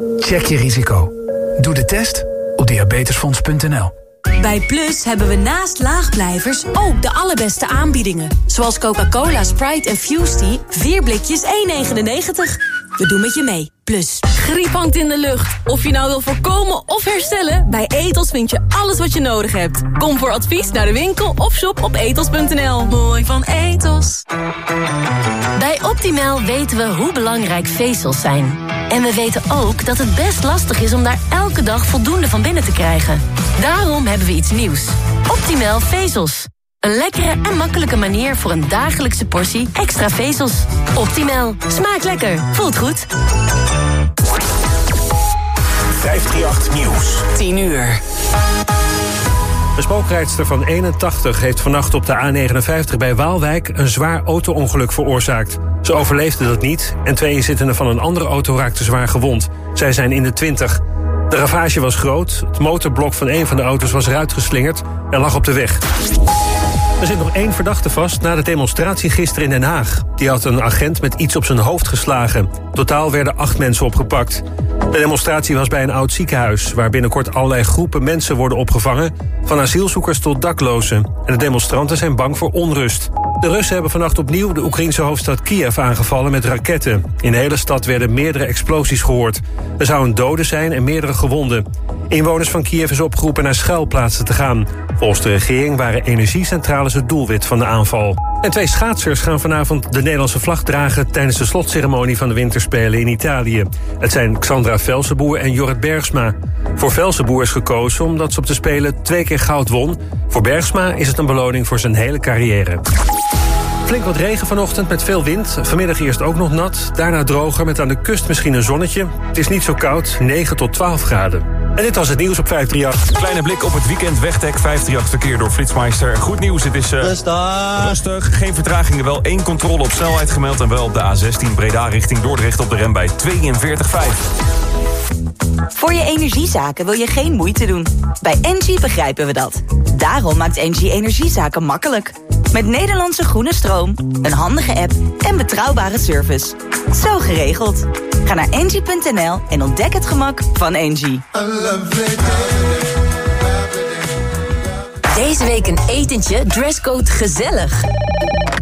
Check je risico. Doe de test op diabetesfonds.nl. Bij Plus hebben we naast laagblijvers ook de allerbeste aanbiedingen. Zoals Coca-Cola, Sprite en Fusty. 4 blikjes 1,99. We doen met je mee. Plus. Griep hangt in de lucht. Of je nou wil voorkomen of herstellen... bij Etos vind je alles wat je nodig hebt. Kom voor advies naar de winkel of shop op etos.nl. Mooi van Etos. Bij Optimal weten we hoe belangrijk vezels zijn. En we weten ook dat het best lastig is om daar elke dag voldoende van binnen te krijgen. Daarom hebben we iets nieuws. Optimal vezels. Een lekkere en makkelijke manier voor een dagelijkse portie extra vezels. Optimal. Smaakt lekker. Voelt goed. 538 Nieuws. 10 uur. Een spookrijdster van 81 heeft vannacht op de A59 bij Waalwijk een zwaar auto-ongeluk veroorzaakt. Ze overleefde dat niet en twee inzittenden van een andere auto raakten zwaar gewond. Zij zijn in de 20. De ravage was groot, het motorblok van een van de auto's was eruit geslingerd en lag op de weg. Er zit nog één verdachte vast na de demonstratie gisteren in Den Haag. Die had een agent met iets op zijn hoofd geslagen. Totaal werden acht mensen opgepakt. De demonstratie was bij een oud ziekenhuis... waar binnenkort allerlei groepen mensen worden opgevangen... van asielzoekers tot daklozen. En de demonstranten zijn bang voor onrust. De Russen hebben vannacht opnieuw de Oekraïnse hoofdstad Kiev aangevallen met raketten. In de hele stad werden meerdere explosies gehoord. Er zou een dode zijn en meerdere gewonden. Inwoners van Kiev is opgeroepen naar schuilplaatsen te gaan. Volgens de regering waren energiecentrales het doelwit van de aanval. En twee schaatsers gaan vanavond de Nederlandse vlag dragen... tijdens de slotceremonie van de Winterspelen in Italië. Het zijn Xandra Velsenboer en Jorrit Bergsma. Voor Velsenboer is gekozen omdat ze op de Spelen twee keer goud won. Voor Bergsma is het een beloning voor zijn hele carrière. Flink wat regen vanochtend met veel wind. Vanmiddag eerst ook nog nat. Daarna droger met aan de kust misschien een zonnetje. Het is niet zo koud, 9 tot 12 graden. En dit was het nieuws op 538. Kleine blik op het weekend. Wegdek 538 verkeer door Flitsmeister. Goed nieuws, het is uh, rustig. rustig. Geen vertragingen, wel één controle op snelheid gemeld... en wel op de A16 Breda richting Dordrecht op de rem bij 42,5. Voor je energiezaken wil je geen moeite doen. Bij Engie begrijpen we dat. Daarom maakt Engie energiezaken makkelijk. Met Nederlandse groene stroom, een handige app en betrouwbare service. Zo geregeld. Ga naar engie.nl en ontdek het gemak van Engie. Deze week een etentje, dresscode gezellig.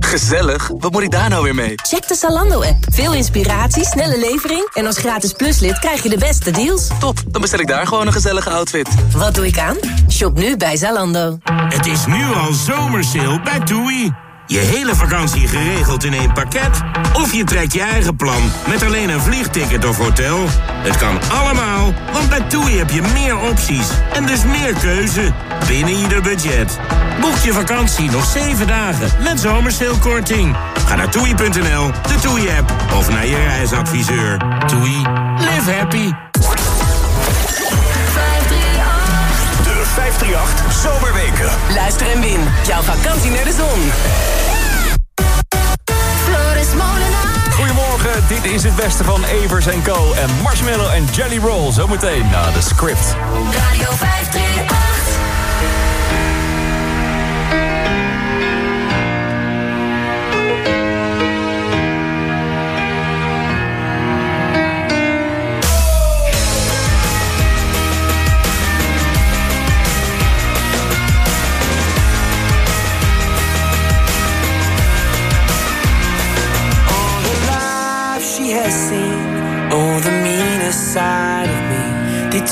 Gezellig? Wat moet ik daar nou weer mee? Check de Zalando-app. Veel inspiratie, snelle levering... en als gratis pluslid krijg je de beste deals. Top, dan bestel ik daar gewoon een gezellige outfit. Wat doe ik aan? Shop nu bij Zalando. Het is nu al zomersale bij TUI. Je hele vakantie geregeld in één pakket? Of je trekt je eigen plan met alleen een vliegticket of hotel? Het kan allemaal, want bij TUI heb je meer opties en dus meer keuze binnen ieder budget. Boek je vakantie nog 7 dagen met zomersailkorting. Ga naar toei.nl, de TUI-app of naar je reisadviseur. TUI, live happy. De 538 Zomerweken. Luister en win. Jouw vakantie naar de zon. Dit is het beste van Evers Co. En Marshmallow en Jelly Roll. Zometeen na de script. Radio 538.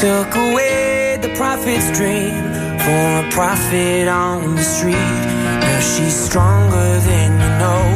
Took away the prophet's dream for a prophet on the street. Now she's stronger than you know.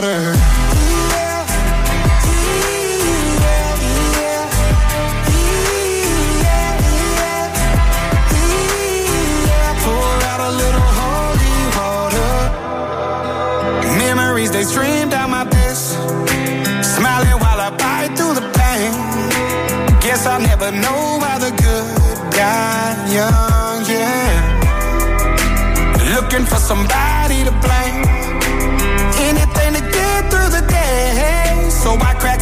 water. They stream down my piss, smiling while I bite through the pain. Guess I'll never know why the good got young, yeah. Looking for somebody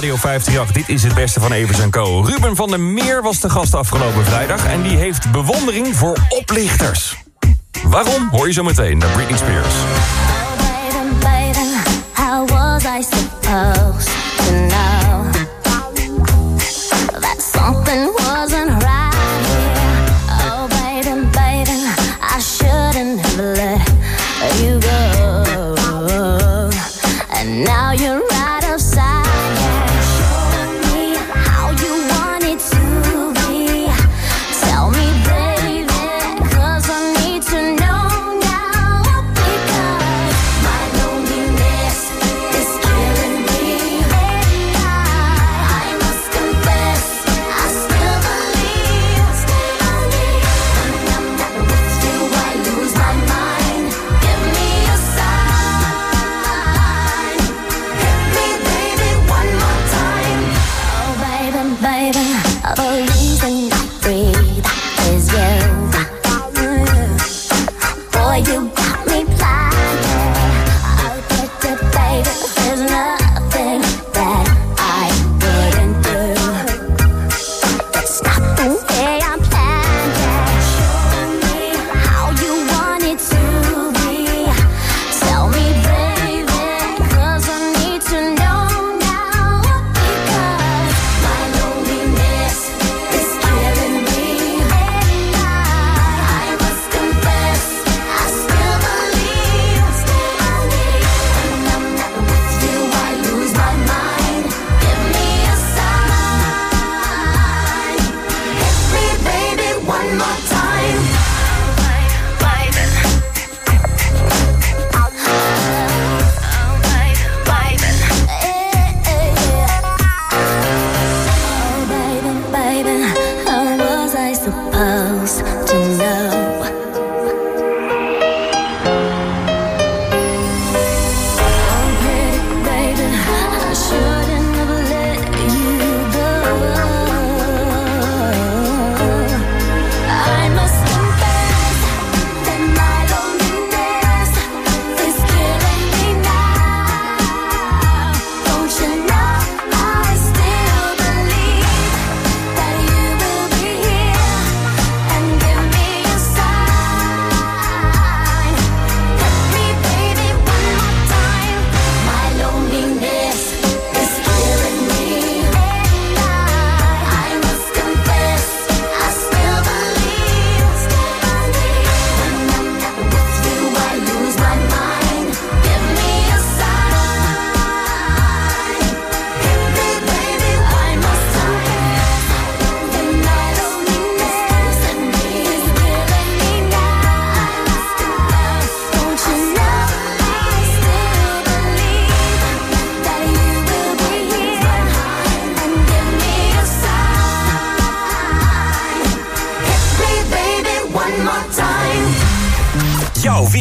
Radio 538. Dit is het beste van Evers en Co. Ruben van der Meer was de gast afgelopen vrijdag... en die heeft bewondering voor oplichters. Waarom hoor je zo meteen naar Britney Spears. Oh, how was I supposed?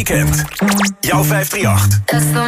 Weekend. Jouw 538. That's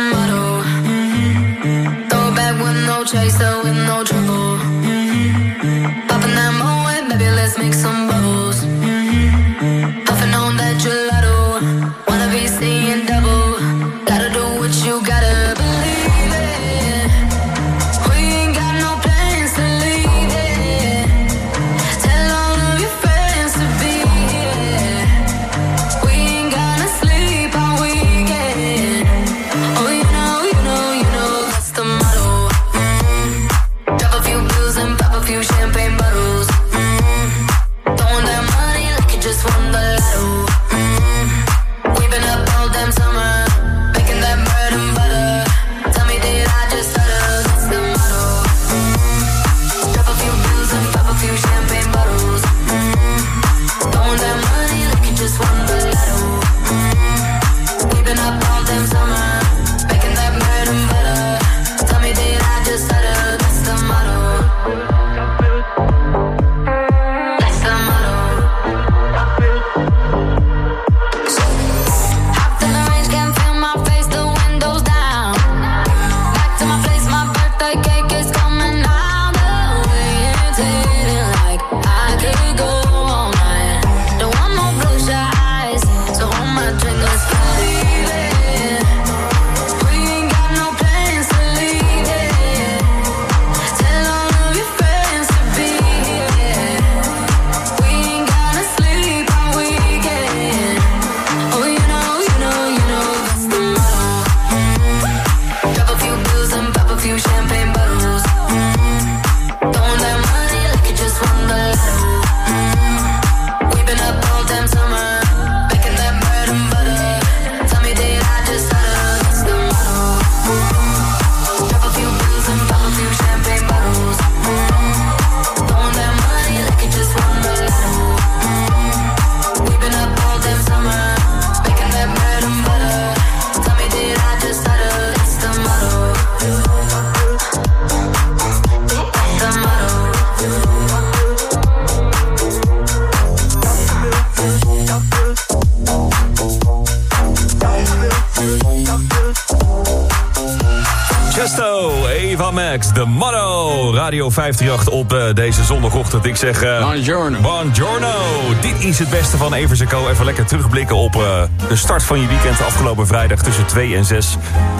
538 op eh, deze zondagochtend. Ik zeg... eh Buongiorno. Buongiorno. Dit is het beste van Evers Co. Even lekker terugblikken op eh, de start van je weekend... afgelopen vrijdag tussen 2 en 6.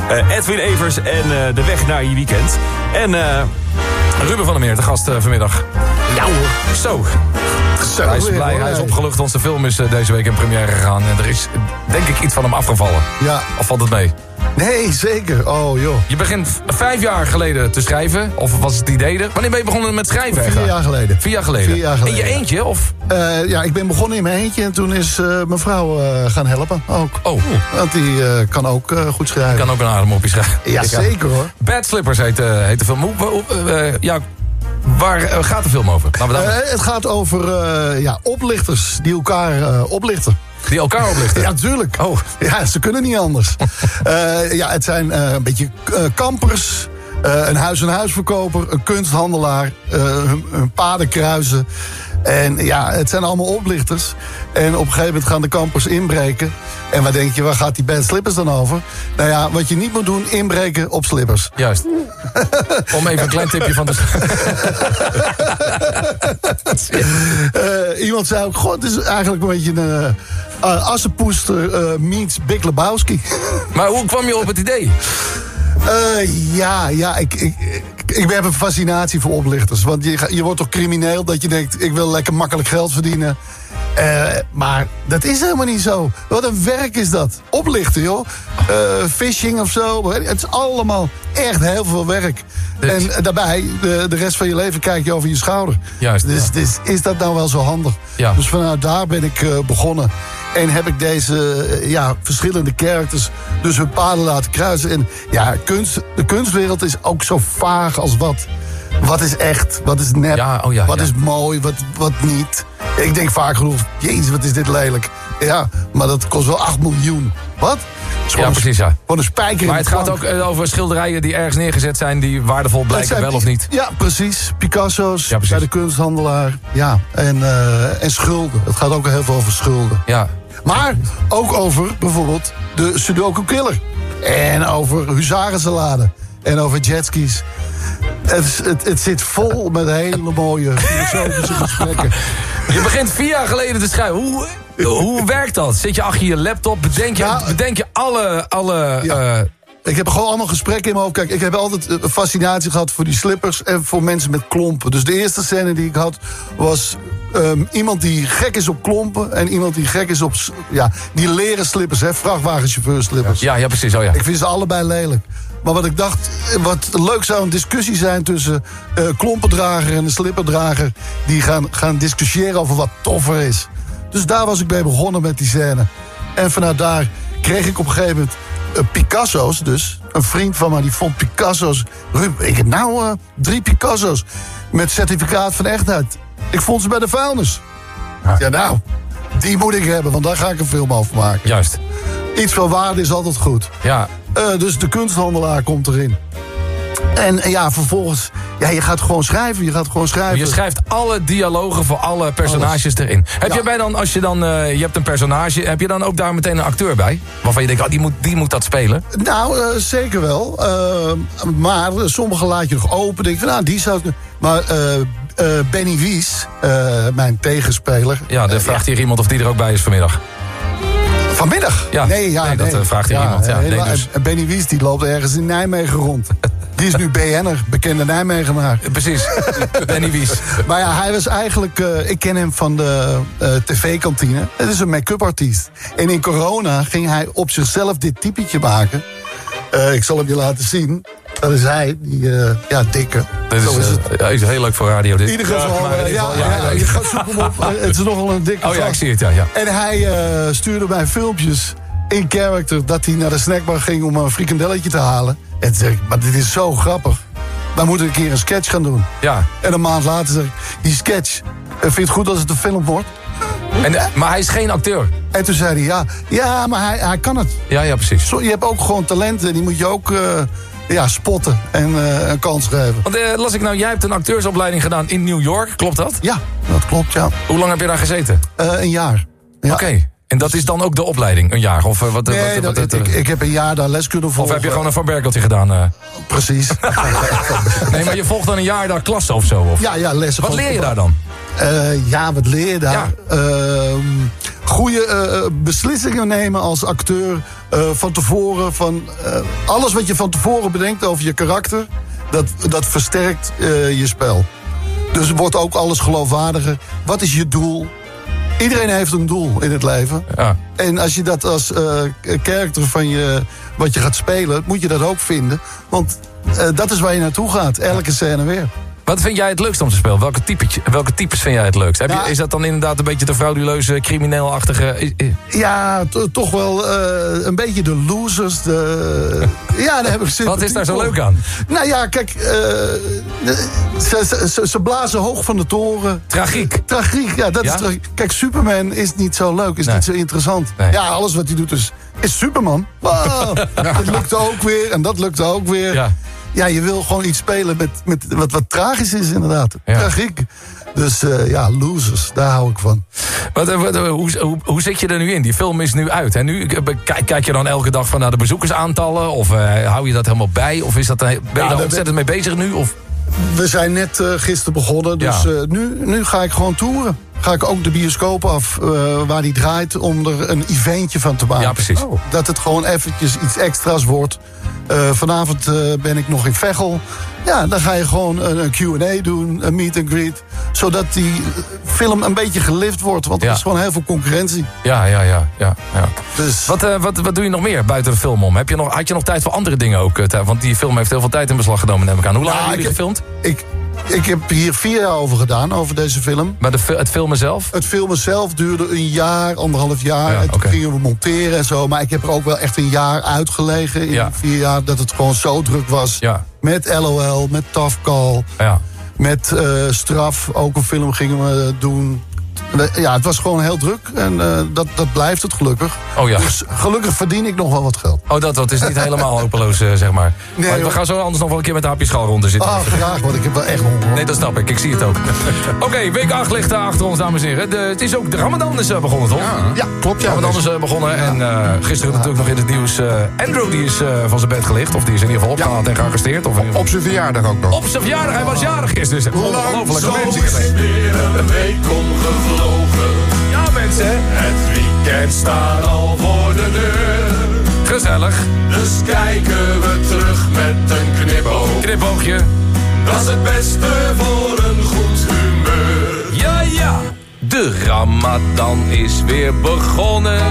Eh, Edwin Evers en eh, de weg naar je weekend. En eh, Ruben van der Meer, de gast vanmiddag. Ja hoor. Zo. Zo hij is blij, hij is opgelucht, want zijn film is deze week in première gegaan. En er is, denk ik, iets van hem afgevallen. Ja. Of valt het mee? Nee, zeker. Oh joh. Je begint vijf jaar geleden te schrijven. Of was het idee er? Wanneer ben je begonnen met schrijven? Vier jaar geleden. Vier jaar geleden. Vier jaar geleden, In je eentje? Of? Eh, ja, ik ben begonnen in mijn eentje en toen is eh, mijn vrouw eh, gaan helpen ook. Oh. Want die kan ook goed schrijven. kan ook een adem op je schrijven. Ja, zeker hoor. Bad Slippers heet, heet de film. Ja, waar gaat de film over? Laten we daar- het gaat over ja, oplichters die elkaar oplichten. Die elkaar oplichten? Ja, natuurlijk. Oh. Ja, ze kunnen niet anders. Eh, ja, het zijn eh, een beetje eh, kampers, eh, een huis-en-huisverkoper, een kunsthandelaar, eh, hun, hun paden kruisen. En ja, het zijn allemaal oplichters. En op een gegeven moment gaan de kampers inbreken. En waar denk je, waar gaat die band slippers dan over? Nou ja, wat je niet moet doen, inbreken op slippers. Juist. Om even een klein tipje van te... Eh, iemand zei ook, god, het is eigenlijk een beetje een uh, assenpoester eh, meets Big Lebowski. maar hoe kwam je op het idee? Uh, ja, ja ik, ik, ik, ik heb een fascinatie voor oplichters. Want je, je wordt toch crimineel dat je denkt... ik wil lekker makkelijk geld verdienen. Uh, maar dat is helemaal niet zo. Wat een werk is dat. Oplichten, joh. Uh, phishing of zo. Het is allemaal echt heel veel werk. En daarbij, de, de rest van je leven kijk je over je schouder. Juist. Dus, ja. dus is dat nou wel zo handig? Ja. Dus vanuit daar ben ik uh, begonnen. En heb ik deze ja, verschillende characters dus hun paden laten kruisen. En ja, kunst, de kunstwereld is ook zo vaag als wat. Wat is echt? Wat is nep? Ja, oh ja, wat ja. is mooi? Wat, wat niet? Ik denk vaak genoeg, jezus, wat is dit lelijk. Ja, maar dat kost wel 8 miljoen. Wat? Ja, precies, ja. Gewoon een spijker Maar het gaat ook uh, over schilderijen die ergens neergezet zijn... die waardevol blijken, wel of niet. Ja, precies. Picasso's ja, precies. bij de kunsthandelaar. Ja, en, uh, en schulden. Het gaat ook heel veel over schulden. Ja. Maar ook over bijvoorbeeld de Sudoku Killer. En over huzarensalade. En over jetskis. Het, het, het, zit vol met hele mooie filosofische gesprekken. Je begint vier jaar geleden te schrijven. Hoe, hoe werkt dat? Zit je achter je laptop? Bedenk je, ja, bedenk je alle... alle ja. uh, ik heb gewoon allemaal gesprekken in mijn hoofd. Kijk, ik heb altijd een fascinatie gehad voor die slippers... en voor mensen met klompen. Dus de eerste scène die ik had was... Um, iemand die gek is op klompen en iemand die gek is op ja, die leren slippers, hè, vrachtwagenchauffeur slippers. Ja, ja, precies. Oh ja. Ik vind ze allebei lelijk. Maar wat ik dacht, wat leuk zou een discussie zijn tussen uh, klompendrager en de slipperdrager. Die gaan, gaan discussiëren over wat toffer is. Dus daar was ik mee begonnen met die scène. En vanuit daar kreeg ik op een gegeven moment uh, Picasso's dus. Een vriend van mij die vond Picasso's. Ik heb nou uh, drie Picasso's met certificaat van echtheid. Ik vond ze bij de vuilnis. Ja. ja, nou, die moet ik hebben, want daar ga ik een film over maken. Juist. Iets van waarde is altijd goed. Ja. Uh, dus de kunsthandelaar komt erin. En, en ja, vervolgens, ja, je gaat gewoon schrijven. Je gaat gewoon schrijven. Je schrijft alle dialogen voor alle personages Alles. erin. Heb ja. je bij dan, als je dan, uh, je hebt een personage, heb je dan ook daar meteen een acteur bij? Waarvan je denkt, oh, die moet, die moet dat spelen? Nou, uh, zeker wel. Uh, maar sommige laat je nog open. Denk van, nou, die zou. Maar Benny Wies, mijn tegenspeler... Ja, dan vraagt hier iemand of die er ook bij is vanmiddag. Vanmiddag? Ja, nee, ja, nee, dat nee. vraagt hier ja, iemand. Ja, nee, dus. Benny Wies die loopt ergens in Nijmegen rond. Die is nu BN'er, bekende Nijmegenaar. Precies, Benny Wies. Maar ja, hij was eigenlijk... Uh, ik ken hem van de uh, tv-kantine. Het is een make-up artiest. En in corona ging hij op zichzelf dit typetje maken. Uh, ik zal hem je laten zien. Dat is hij, die ja, dikke. Dit is, is het. Is heel leuk voor radio. Dit. In ieder geval, ja, ja, ja, je gaat zoeken hem op. het is nogal een dikke Oh ja, ik zie het, ja. ja. En hij stuurde mij filmpjes in character... dat hij naar de snackbar ging om een frikandelletje te halen. En toen zeg ik, maar dit is zo grappig. Wij moeten een keer een sketch gaan doen. Ja. En een maand later zeg ik, die sketch... Vind je het goed als het een film wordt? En, maar hij is geen acteur. En toen zei hij, ja, ja maar hij, hij kan het. Ja, ja, precies. Zo, je hebt ook gewoon talenten, die moet je ook... Uh, ja, spotten en uh, een kans geven. Want uh, las ik nou, jij hebt een acteursopleiding gedaan in New York, klopt dat? Ja, dat klopt, ja. Hoe lang heb je daar gezeten? Uh, een jaar. Ja. Oké. Okay. En dat is dan ook de opleiding, een jaar? Of wat, nee, wat, dat, wat, ik, ik, heb een jaar daar les kunnen volgen. Of heb je gewoon een Van Berkeltje gedaan? Uh? Precies. nee, maar je volgt dan een jaar daar klassen of zo? Of? Ja, ja, lessen. Wat leer je daar dan? Uh, ja, wat leer je daar? Ja. Uh, goede beslissingen nemen als acteur. van tevoren, van alles wat je van tevoren bedenkt over je karakter... dat, dat versterkt je spel. Dus wordt ook alles geloofwaardiger. Wat is je doel? Iedereen heeft een doel in het leven. Ja. En als je dat als uh, karakter van je, wat je gaat spelen, moet je dat ook vinden. Want uh, dat is waar je naartoe gaat, elke scène weer. Wat vind jij het leukst om te spelen? Welke, typetje, welke types vind jij het leukst? Heb ja. je, is dat dan inderdaad een beetje de frauduleuze, crimineelachtige... Ja, toch wel uh, een beetje de losers. De... ja, daar heb ik Wat is daar zo leuk aan? Nou ja, kijk, uh, ze, ze, ze, blazen hoog van de toren. Tragiek. Tragiek, ja, dat ja? is tragiek. Kijk, Superman is niet zo leuk, is nee. niet zo interessant. Nee. Ja, alles wat hij doet is, is Superman. Wow, dat lukt ook weer en dat lukt ook weer. Ja ja, je wil gewoon iets spelen met, met wat, wat tragisch is inderdaad. Ja. Tragiek. Dus eh, ja, losers, daar hou ik van. Wat, eh, wat, eh, hoe, hoe, hoe zit je er nu in? Die film is nu uit. En nu kijk, kijk je dan elke dag van naar de bezoekersaantallen? Of hou je dat helemaal bij? Of is dat, ben je Ja, daar ontzettend mee bezig nu? Of? We zijn net eh, gisteren begonnen, dus Ja. nu, nu ga ik gewoon toeren. Ga ik ook de bioscoop af eh, waar die draait om er een eventje van te maken. Ja, precies. Oh. Dat het gewoon eventjes iets extra's wordt. Eh, vanavond eh, ben ik nog in Veghel. Ja, dan ga je gewoon een, een Q&A doen, een meet and greet. Zodat die film een beetje gelift wordt. Want er is gewoon heel veel concurrentie. Ja, ja, ja. ja, ja. Dus... Wat, eh, wat, wat doe je nog meer buiten de film om? Heb je nog, had je nog tijd voor andere dingen ook? Want die film heeft heel veel tijd in beslag genomen, neem ik aan. Hoe lang Ja, hebben jullie ik- gefilmd? Ik, ik heb hier vier jaar over gedaan, over deze film. Maar de, het filmen zelf? Het filmen zelf duurde een jaar, anderhalf jaar. Ja, en toen gingen we monteren en zo. Maar ik heb er ook wel echt een jaar uitgelegen in Ja. die vier jaar... dat het gewoon zo druk was. Ja. Met LOL, met Tough Call, Ja. met eh, Straf. Ook een film gingen we doen. Ja, het was gewoon heel druk. En eh, dat, dat blijft het gelukkig. Oh ja. Dus gelukkig verdien ik nog wel wat geld. Oh, dat, dat is niet helemaal hopeloos, eh, zeg maar. Nee, maar we gaan zo anders nog wel een keer met de hapjeschaal rond zitten. Ah, graag, want ik heb wel echt honger. Nee, dat snap ik. Ik zie het ook. Oké, week 8 ligt achter ons, dames en heren. De, het is ook de Ramadan is eh, begonnen, toch? Ja, klopt. Ja, Ramadan is begonnen. En eh, gisteren natuurlijk nog in het nieuws... eh, Andrew die is eh, van zijn bed gelicht. Of die is in ieder geval opgehaald en gearresteerd. Of geval- Op zijn verjaardag ook nog. Op zijn verjaardag. Hij was jarig gisteren. Dus ongelooflijk. Zo Mensen, mensen. Het weekend staat al voor de deur. Gezellig. Dus kijken we terug met een knipoog. Knipoogje. Dat is het beste voor een goed humeur. Ja, ja. De Ramadan is weer begonnen.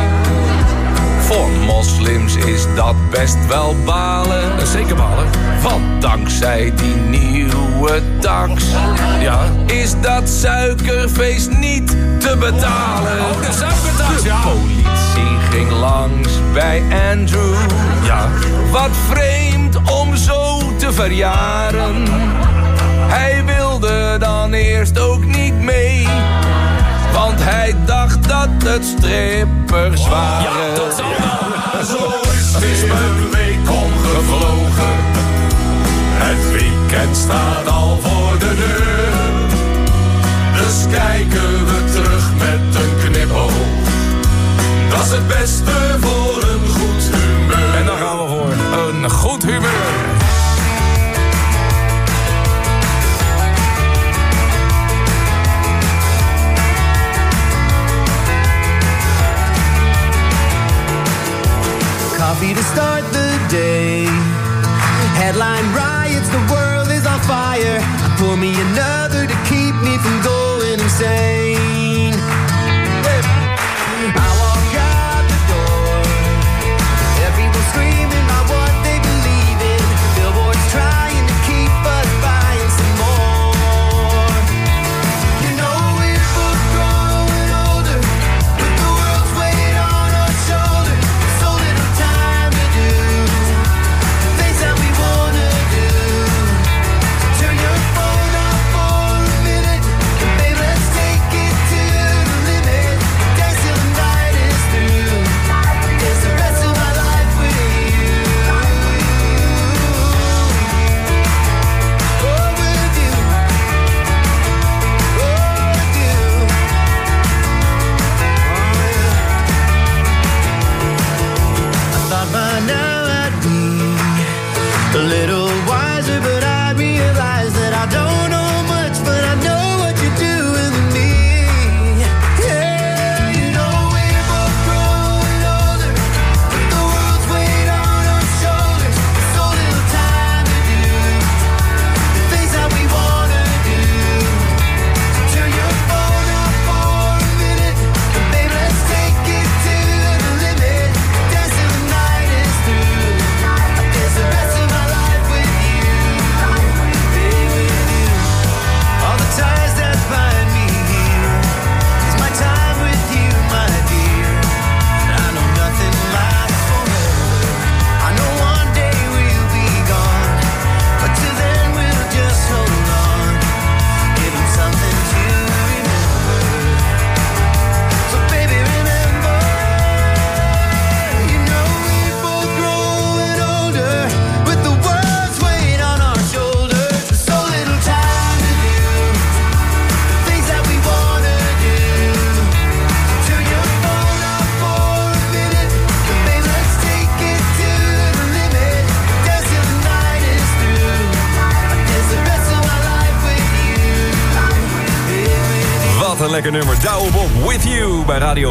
Voor moslims is dat best wel balen. Zeker balen. Want dankzij die nieuwe tax... Ja. is dat suikerfeest niet te betalen. Oh, de suikertax, ja. politie ging langs bij Andrew. Ja. Wat vreemd om zo te verjaren. Hij wilde dan eerst ook niet mee. Want hij dacht dat het strippers waren. Ja, dat zal Zo is weer een week omgevlogen. Het weekend staat al voor de deur. Dus kijken we terug met een knipoog. Dat is het beste voor een goed humeur. En dan gaan we voor een goed humeur. Coffee to start the day. Headline riots, the world is on fire. Pour me another to keep me from going insane.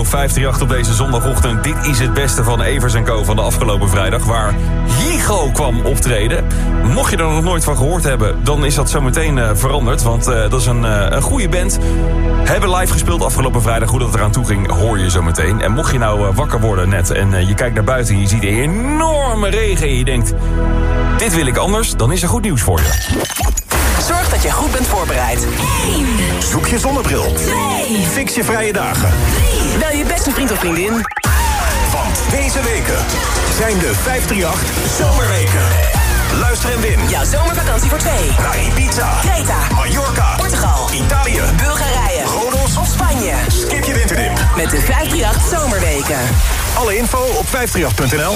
538 op deze zondagochtend. Dit is het beste van Evers Co van de afgelopen vrijdag... waar Higo kwam optreden. Mocht je er nog nooit van gehoord hebben... dan is dat zometeen uh, veranderd, want uh, dat is een, uh, een goede band. Hebben live gespeeld afgelopen vrijdag. Hoe dat eraan toe ging, hoor je zo meteen. En mocht je nou wakker worden net en je kijkt naar buiten... en je ziet enorme regen en je denkt... dit wil ik anders, dan is er goed nieuws voor je. Je goed bent voorbereid. 1. Zoek je zonnebril. 2. Fix je vrije dagen. 3. Bel je beste vriend of vriendin. Want deze weken zijn de 538 Zomerweken. Luister en win. Jouw zomervakantie voor twee. Naar Ibiza, Creta, Mallorca, Portugal, Italië, Bulgarije, Rodos of Spanje. Skip je winterdip. Met de 538 Zomerweken. Alle info op 538.nl.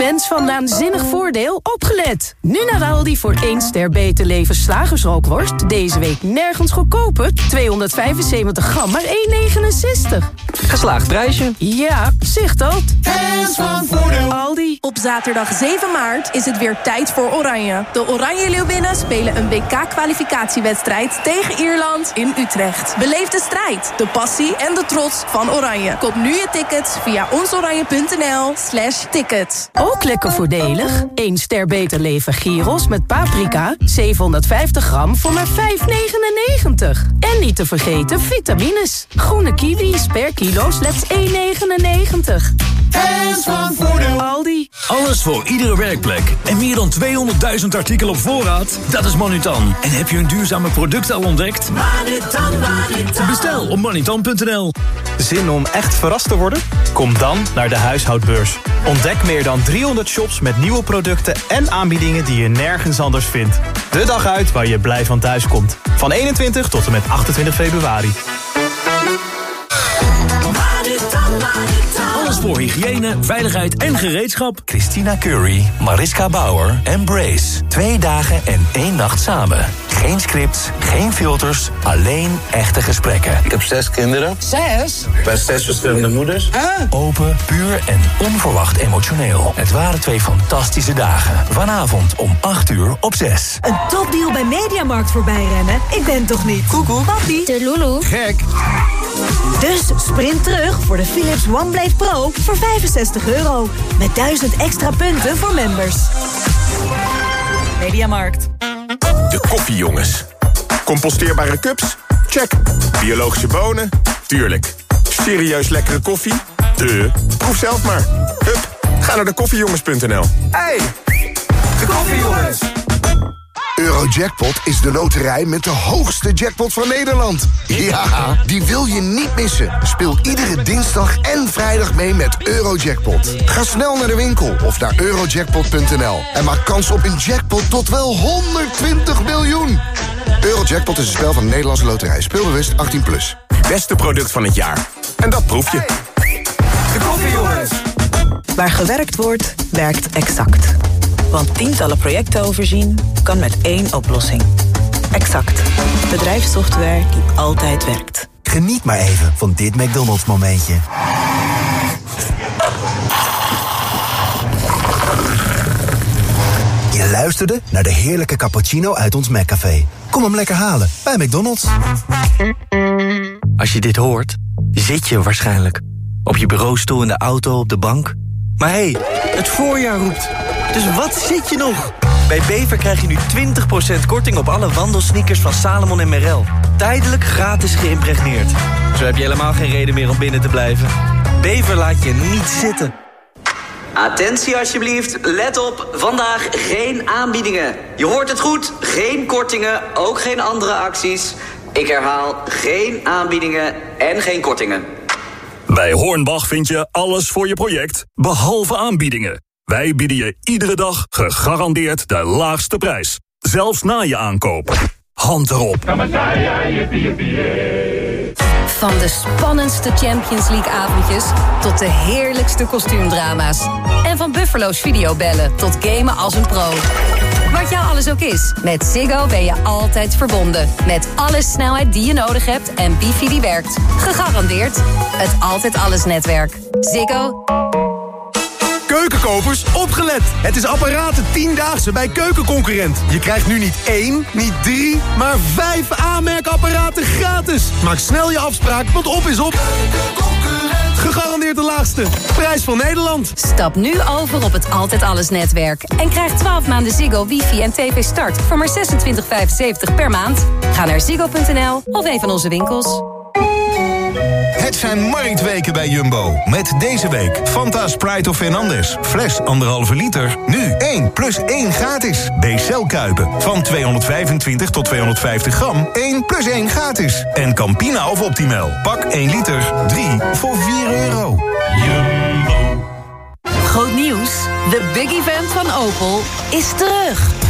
Fans van Naanzinnig Voordeel, opgelet! Nu naar Aldi voor 1 ster beter leven slagersrookworst. Deze week nergens goedkoper. 275 gram, maar 1,69. Geslaagd prijsje. Ja, zicht dat. Fans van Voordeel. Aldi. Op zaterdag 7 maart is het weer tijd voor Oranje. De Oranje Leeuwinnen spelen een WK-kwalificatiewedstrijd tegen Ierland in Utrecht. Beleef de strijd, de passie en de trots van Oranje. Koop nu je tickets via onsoranje.nl slash tickets. Ook lekker voordelig. 1 ster beter leven gyros met paprika. 750 gram voor maar 5,99. En niet te vergeten vitamines. Groene kiwis per kilo slechts 1,99. Fans van Voordeel. Aldi. Alles voor iedere werkplek. En meer dan 200.000 artikelen op voorraad? Dat is Manutan. En heb je een duurzame product al ontdekt? Manutan, Manutan. Bestel op manutan.nl. Zin om echt verrast te worden? Kom dan naar de huishoudbeurs. Ontdek meer dan 300 shops met nieuwe producten en aanbiedingen die je nergens anders vindt. De dag uit waar je blij van thuis komt. Van 21 tot en met 28 februari. Alles voor hygiëne, veiligheid en gereedschap. Christina Curry, Mariska Bauer en Brace. Twee dagen en één nacht samen. Geen scripts, geen filters, alleen echte gesprekken. Ik heb zes kinderen. Zes? Bij zes verschillende moeders. Open, puur en onverwacht emotioneel. Het waren twee fantastische dagen. Vanavond om 8 uur op 6. Een topdeal bij Mediamarkt voorbij rennen? Ik ben toch niet? Koekoek. Papi. De Lulu. Gek. Dus sprint terug voor de Philips OneBlade Pro voor 65 euro. Met 1000 extra punten voor members. Mediamarkt. Koffiejongens. Composteerbare cups? Check. Biologische bonen? Tuurlijk. Serieus lekkere koffie? De. Proef zelf maar. Hup, ga naar de koffiejongens.nl. Hey, de koffiejongens. Eurojackpot is de loterij met de hoogste jackpot van Nederland. Ja, die wil je niet missen. Speel iedere dinsdag en vrijdag mee met Eurojackpot. Ga snel naar de winkel of naar eurojackpot.nl en maak kans op een jackpot tot wel 120 miljoen. Eurojackpot is een spel van de Nederlandse loterij. Speelbewust 18+. Plus. Beste product van het jaar. En dat proef je. De koffiejongens. Waar gewerkt wordt, werkt exact. Want tientallen projecten overzien kan met één oplossing. Exact. Bedrijfssoftware die altijd werkt. Geniet maar even van dit McDonald's momentje. Je luisterde naar de heerlijke cappuccino uit ons McCafé. Kom hem lekker halen bij McDonald's. Als je dit hoort, zit je waarschijnlijk. Op je bureaustoel, in de auto, op de bank. Maar hé, hey, het voorjaar roept. Dus wat zit je nog? Bij Bever krijg je nu 20% korting op alle wandelsneakers van Salomon en Merrell. Tijdelijk gratis geïmpregneerd. Zo heb je helemaal geen reden meer om binnen te blijven. Bever laat je niet zitten. Attentie alsjeblieft, let op, vandaag geen aanbiedingen. Je hoort het goed, geen kortingen, ook geen andere acties. Ik herhaal, geen aanbiedingen en geen kortingen. Bij Hornbach vind je alles voor je project, behalve aanbiedingen. Wij bieden je iedere dag gegarandeerd de laagste prijs. Zelfs na je aankoop. Hand erop. Van de spannendste Champions League avondjes tot de heerlijkste kostuumdrama's. En van Buffalo's videobellen tot gamen als een pro. Wat jou alles ook is, met Ziggo ben je altijd verbonden. Met alle snelheid die je nodig hebt en wifi die werkt. Gegarandeerd het Altijd Alles netwerk. Ziggo. Keukenkopers, opgelet! Het is apparaten 10-daagse bij Keukenconcurrent. Je krijgt nu niet één, niet drie, maar vijf aanmerkapparaten gratis. Maak snel je afspraak, want op is op. Gegarandeerd de laagste. Prijs van Nederland. Stap nu over op het Altijd Alles netwerk. En krijg 12 maanden Ziggo, wifi en tv start voor maar 26,75 per maand. Ga naar ziggo.nl of een van onze winkels. Het zijn marktweken bij Jumbo. Met deze week Fanta Sprite of Fernandez. Fles 1,5 liter. Nu 1 plus 1 gratis. B-cel Kuipen. Van 225 tot 250 gram. 1 plus 1 gratis. En Campina of Optimal. Pak 1 liter. 3 voor 4 euro. Jumbo. Groot nieuws. De big event van Opel is terug.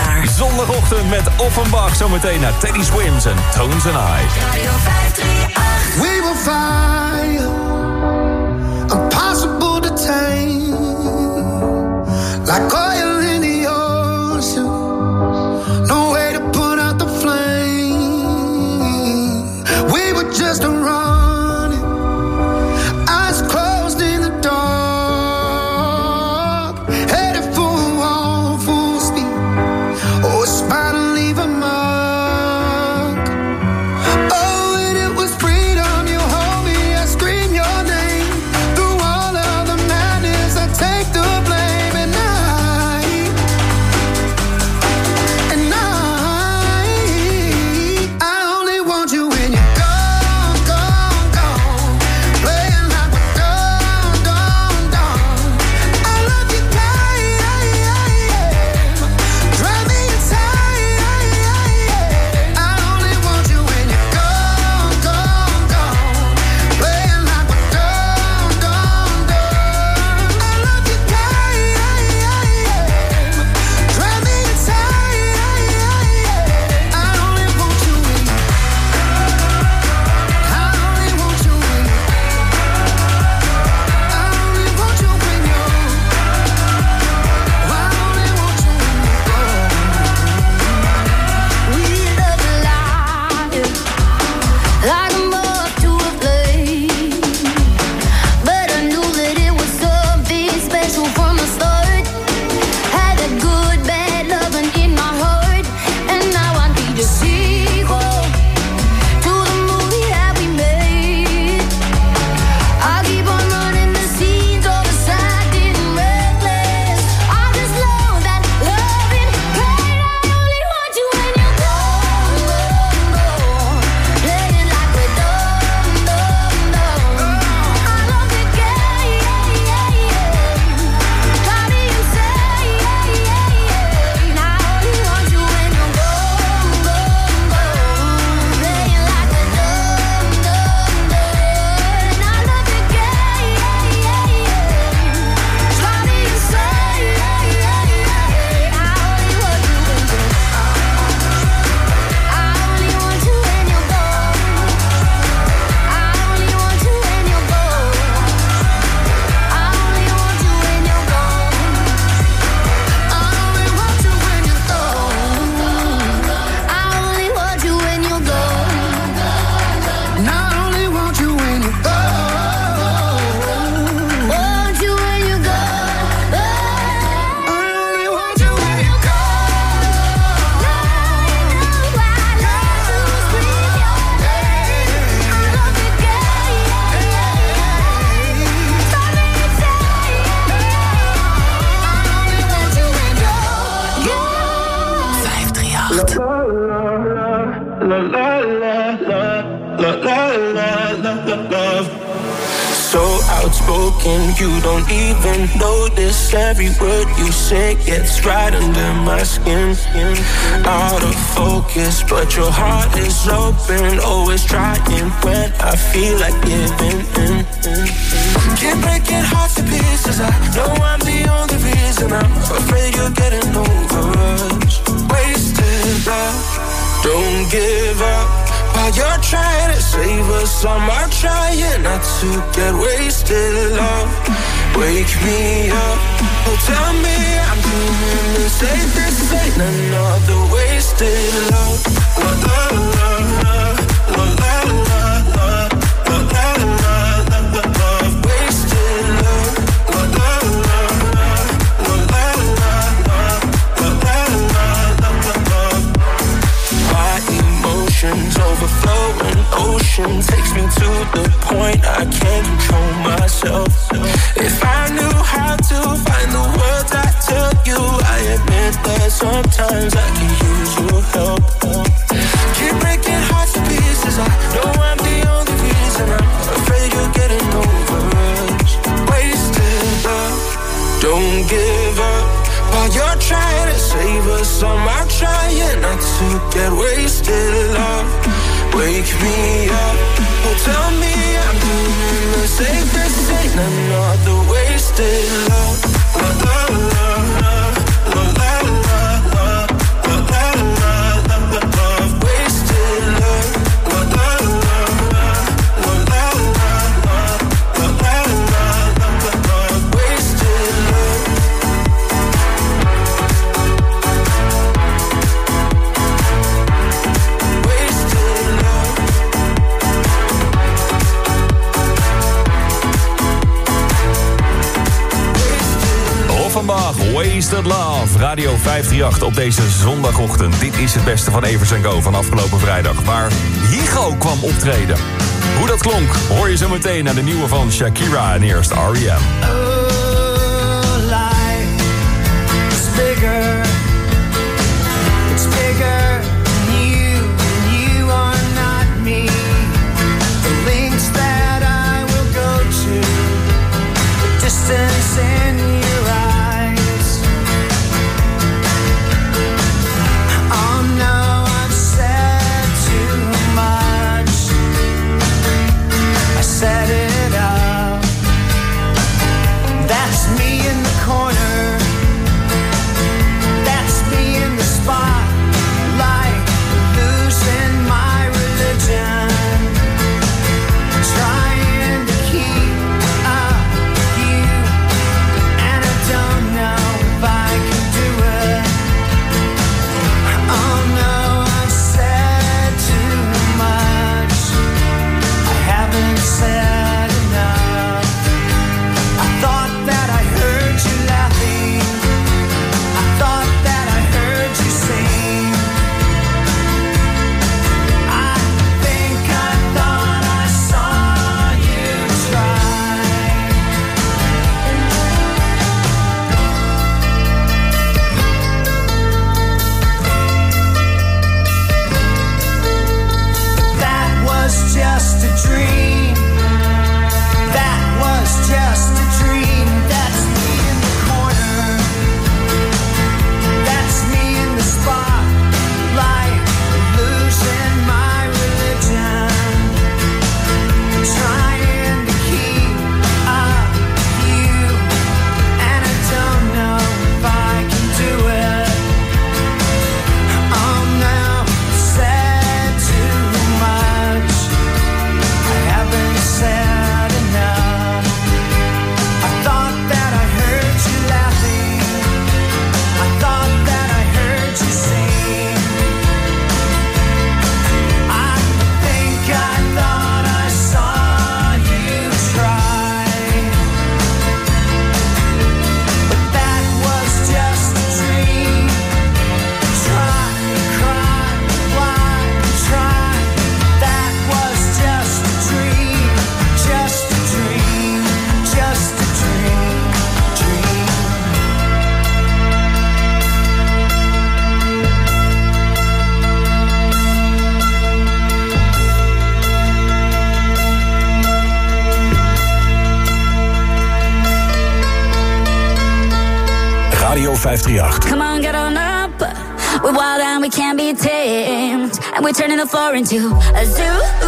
Molenaar. Zondagochtend met Offenbach. Zometeen naar Teddy Swims en Tones and I. We will fire, impossible to tame, like oil in the ocean. No way to put out the flame. We were just running, op deze zondagochtend. Dit is het beste van Evers Go van afgelopen vrijdag, waar Higo kwam optreden. Hoe dat klonk, hoor je zo meteen naar de nieuwe van Shakira en eerst R.E.M. Oh, 538. Come on, get on up. We're wild and we can't be tamed. And we're turning the floor into a zoo.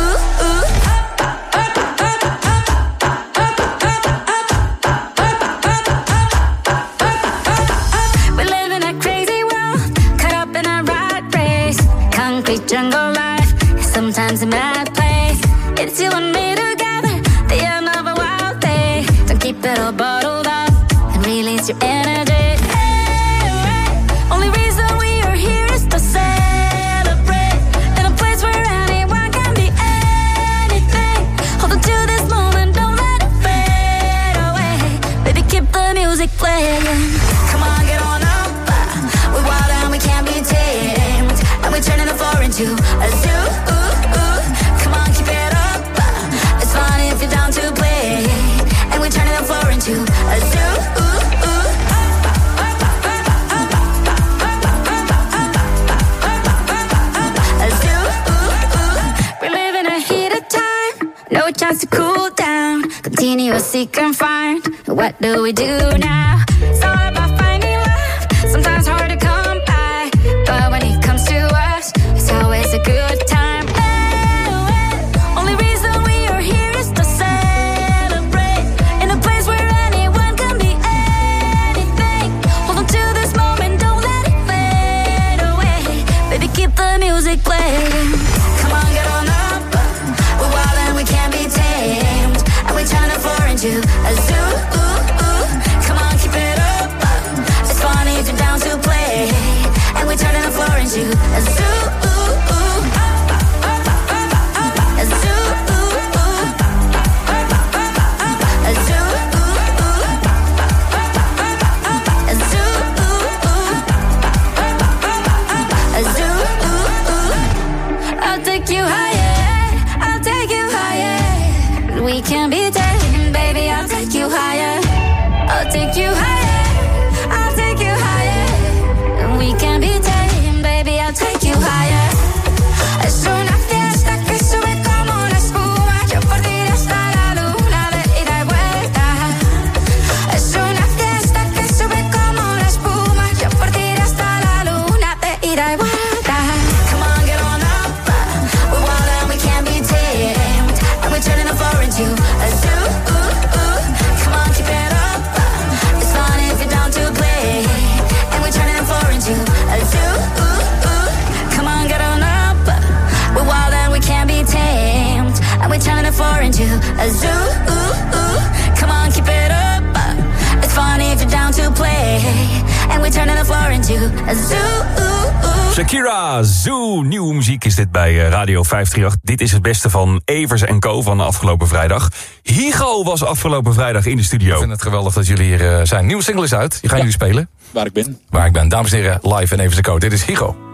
538. Dit is het beste van Evers en Co. van afgelopen vrijdag. Higo was afgelopen vrijdag in de studio. Ik vind het geweldig dat jullie hier eh, zijn. Nieuwe single is uit. Die gaan jullie spelen. Waar ik ben. Waar ik ben. Dames en heren, live en Evers en Co. Dit is Higo.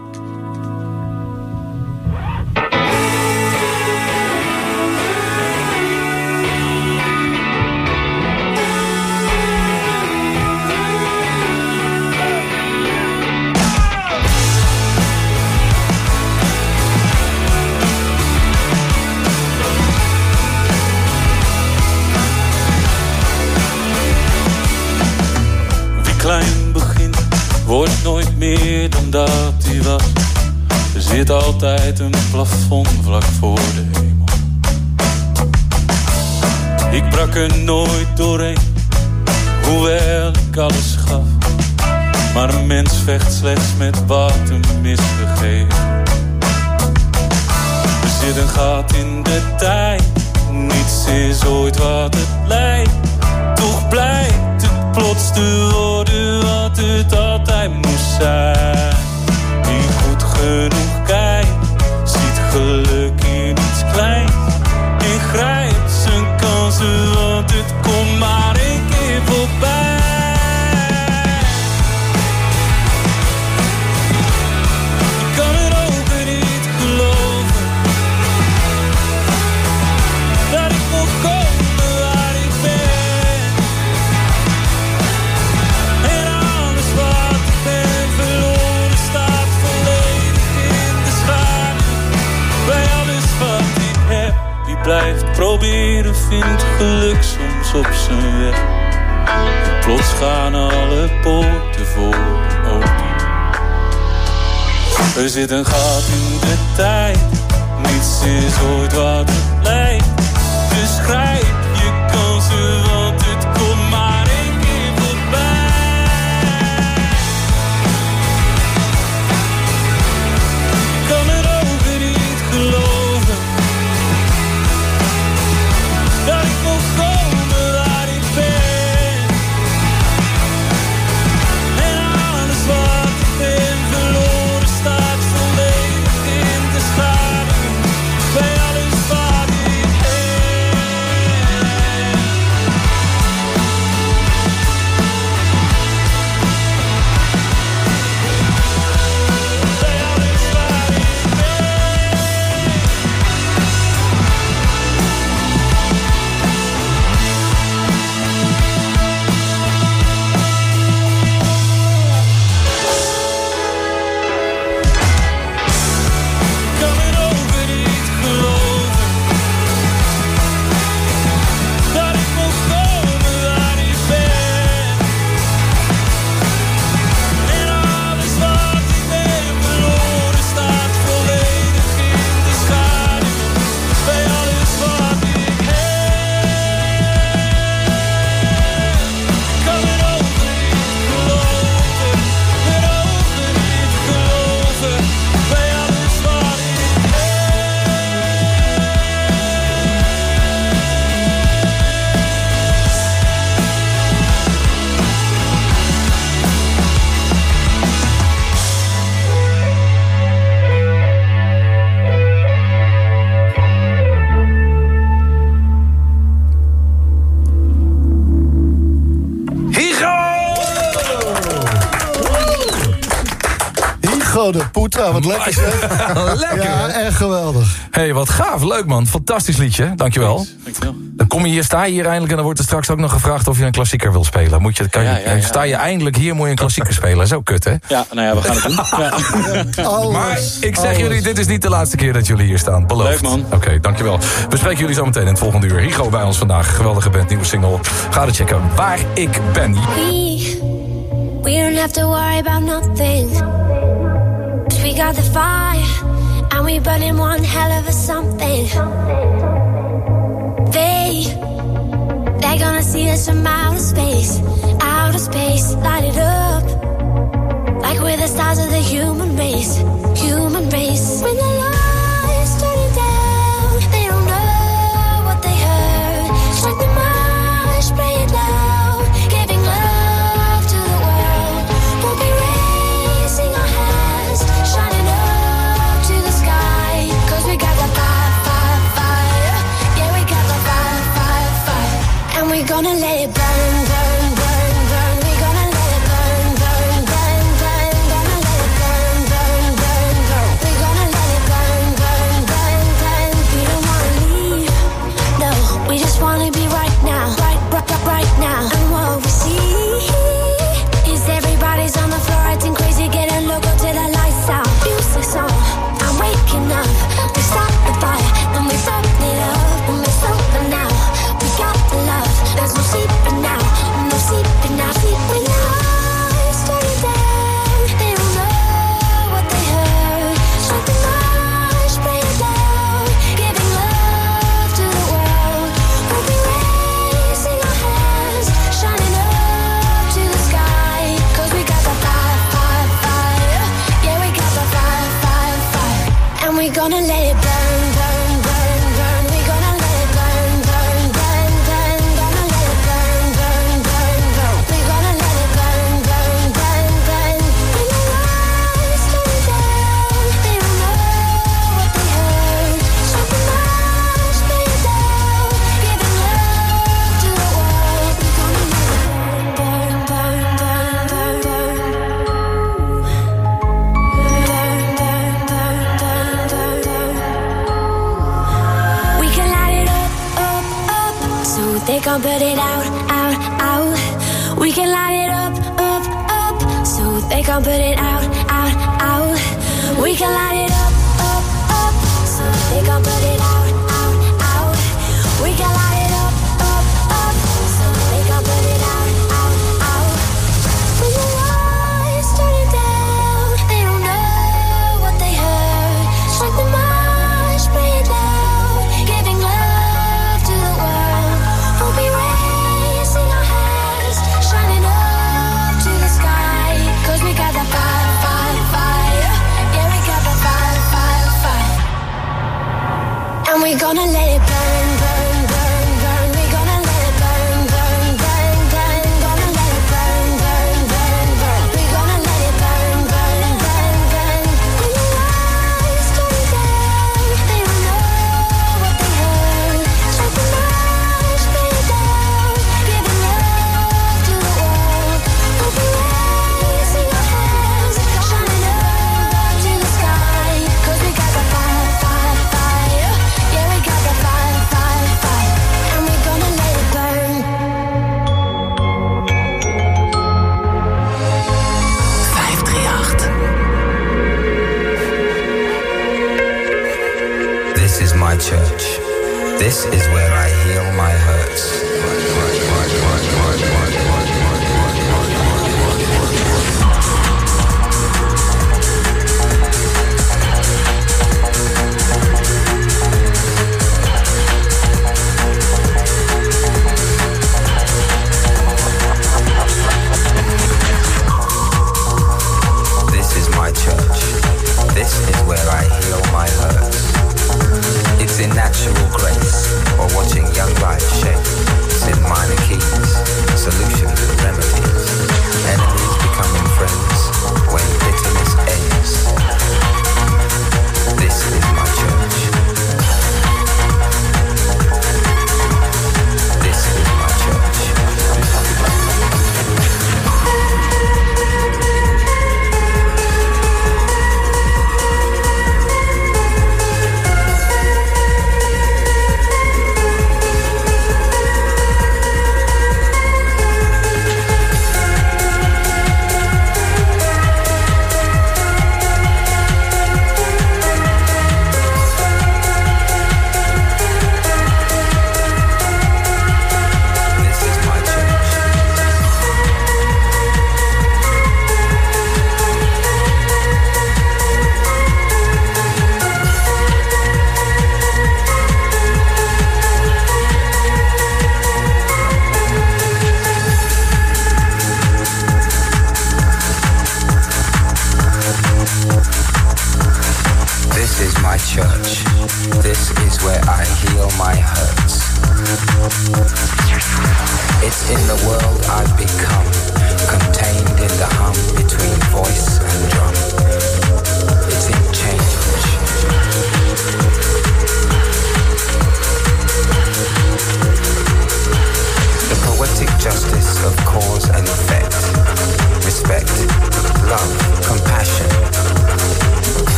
meer dan dat hij was. Er zit altijd een plafond vlak voor de hemel. Ik brak er nooit doorheen, hoewel ik alles gaf. Maar een mens vecht slechts met wat hem misgegeven. Er zit een gat in de tijd, niets is ooit wat het lijkt. Toch blij plots te worden wat het altijd moest zijn. Nu goed genoeg kijkt, ziet geluk. vindt geluk soms op zijn weg. Plots gaan alle poorten voor open. Er zit een gat in de tijd, niets is ooit wat de Poetra, wat lekker zeg. lekker. Ja, echt geweldig. hey, wat gaaf. Leuk man. Fantastisch liedje. Dankjewel. Dankjewel. Dan kom je hier, sta je hier eindelijk en dan wordt er straks ook nog gevraagd of je een klassieker wil spelen. Moet je, kan je. Sta je eindelijk hier, moet je een klassieker spelen. Zo kut, hè? Ja, nou ja, we gaan het doen. Maar ik zeg jullie, dit is niet de laatste keer dat jullie hier staan. Beloofd. Leuk man. Oké, dankjewel. We spreken jullie zo meteen in het volgende uur. Higo bij ons vandaag. Geweldige band, nieuwe single. Ga het checken waar ik ben. We don't have to worry about nothing. We got the fire, and we burning one hell of a something. They, they're gonna see us from outer space, outer space, light it up. Like we're the stars of the human race, human race. When the light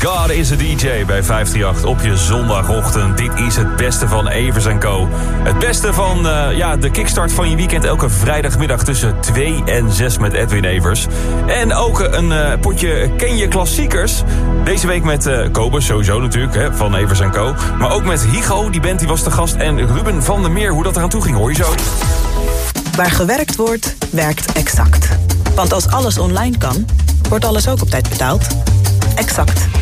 God is a DJ bij 538 op je zondagochtend. Dit is het beste van Evers Co. Het beste van eh, ja, de kickstart van je weekend elke vrijdagmiddag tussen 2 en 6 met Edwin Evers. En ook een eh, potje Ken je klassiekers. Deze week met eh Kobus, sowieso natuurlijk, hè, van Evers Co. Maar ook met Higo, die band die was de gast. En Ruben van der Meer, hoe dat eraan toe ging, hoor je zo. Waar gewerkt wordt, werkt Exact. Want als alles online kan, wordt alles ook op tijd betaald. Exact.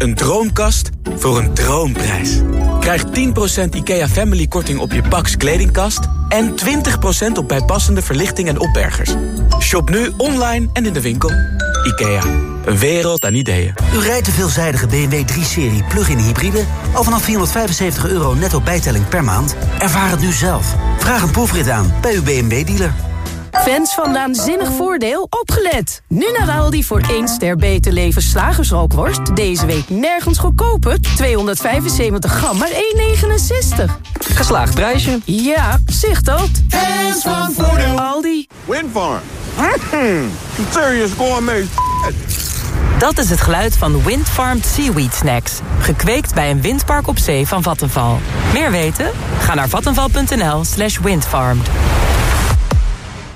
een droomkast voor een droomprijs. Krijg 10% IKEA Family korting op je Pax kledingkast... en 20% op bijpassende verlichting en opbergers. Shop nu online en in de winkel. IKEA, een wereld aan ideeën. U rijdt de veelzijdige BMW 3-serie plug-in hybride... al vanaf 475 euro netto bijtelling per maand? Ervaar het nu zelf. Vraag een proefrit aan bij uw BMW-dealer. Fans van Naanzinnig Voordeel, opgelet! Nu naar Aldi voor 1 ster beter leven slagersrookworst. Deze week nergens goedkoper. 275 gram, maar 1,69. Geslaagd prijsje. Ja, zicht dat. Fans van Voordeel. Aldi. Windfarm. Mm, serious gourmet Dat is het geluid van Windfarmed Seaweed Snacks. Gekweekt bij een windpark op zee van Vattenval. Meer weten? Ga naar vattenval.nl slash windfarmed.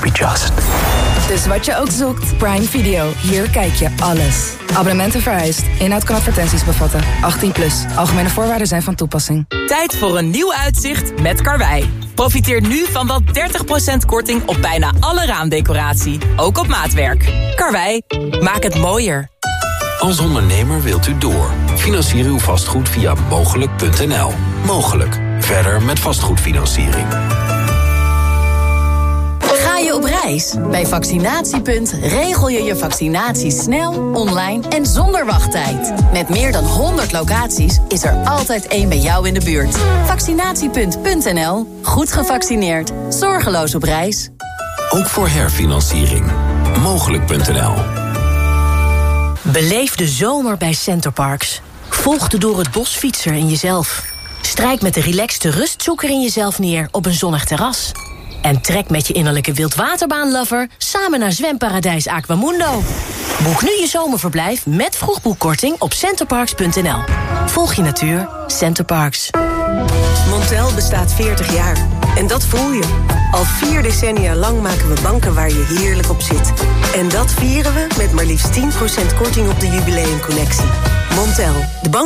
Be just. Dus wat je ook zoekt, Prime Video. Hier kijk je alles. Abonnementen vereist. Inhoud kan advertenties bevatten. 18 plus. Algemene voorwaarden zijn van toepassing. Tijd voor een nieuw uitzicht met Karwei. Profiteer nu van wel 30% korting op bijna alle raamdecoratie. Ook op maatwerk. Karwei, maak het mooier. Als ondernemer wilt u door. Financier uw vastgoed via mogelijk.nl. Mogelijk. Verder met vastgoedfinanciering. Je op reis? Bij Vaccinatiepunt regel je je vaccinatie snel, online en zonder wachttijd. Met meer dan 100 locaties is er altijd één bij jou in de buurt. Vaccinatiepunt.nl. Goed gevaccineerd. Zorgeloos op reis. Ook voor herfinanciering. Mogelijk.nl. Beleef de zomer bij Centerparks. Volg de door het bos fietser in jezelf. Strijk met de relaxte rustzoeker in jezelf neer op een zonnig terras. En trek met je innerlijke wildwaterbaanlover samen naar zwemparadijs Aquamundo. Boek nu je zomerverblijf met vroegboekkorting op centerparks.nl. Volg je natuur, Centerparks. Montel bestaat 40 jaar. En dat voel je. Al vier decennia lang maken we banken waar je heerlijk op zit. En dat vieren we met maar liefst 10% korting op de jubileumcollectie. Montel, de bank